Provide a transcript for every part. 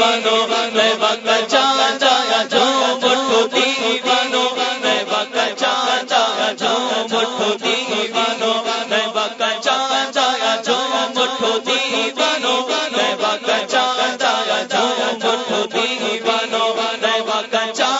بنو میں بچا جایا جو مٹھو دی بنو میں بچا جایا جو مٹھو دی بنو میں بچا جایا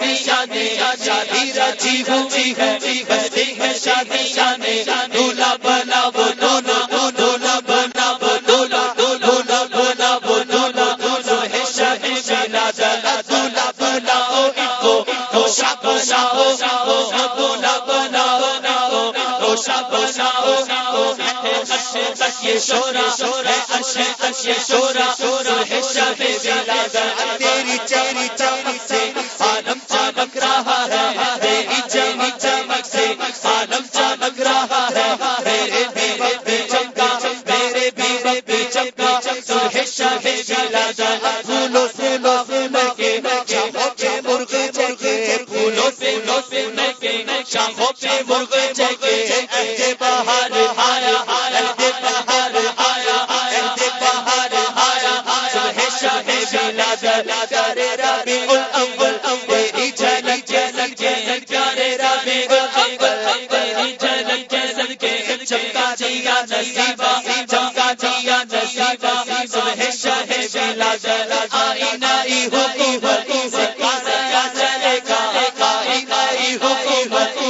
شادی شادی شادی رچی ہوئی ہے، بستی ہے شادی شادی دولا بنا وہ دولا دولا بنا وہ دولا دولا بنا وہ دولا دولا ہے شادی شلا جلا دولا بنا او کو شاپ شاو شاو دولا بنا او شاپ شاو اشے اشے شورا شورا اشے اشے شورا شورا، ہے شادی شلا جلا، تیری چیری چمک چمکا سرح شاہ شلا جلا پھولوں سے لو سے مکے شاموں کے مرغ جگے پھولوں سے لو سے مکے شاموں کے مرغ جگے اے بہار آیا اے بہار آیا اے بہار آیا سرح شاہ شلا جلا کرے ربی الاول تیری جھلک جھلک جھلک پیارے ربی الاول تیری جھلک جھلک کے چمکا دیا نصیبہ حکومت سے کاسا چلے گا آئی نئی حکومت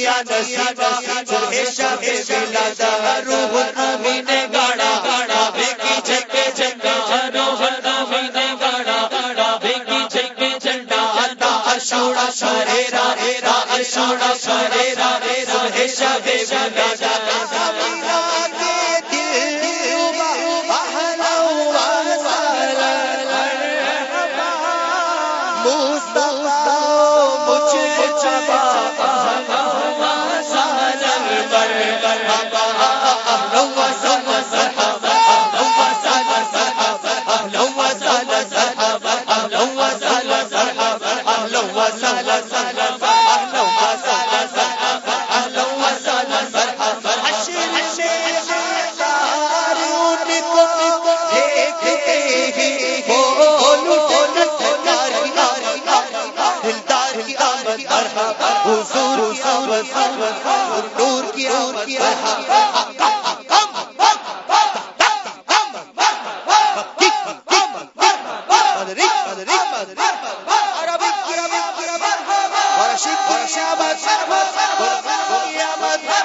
نصیبہ روح نے گاڑا گاڑا بیکی جھکے جھنڈا روح نبی نے گاڑا گاڑا بیکی جھکے جھنڈا اللہ اشوڑا شرے را رے را اشوڑا شرے را رے سرح شاہ شلا جلا ریک عاشق قیامت قیامت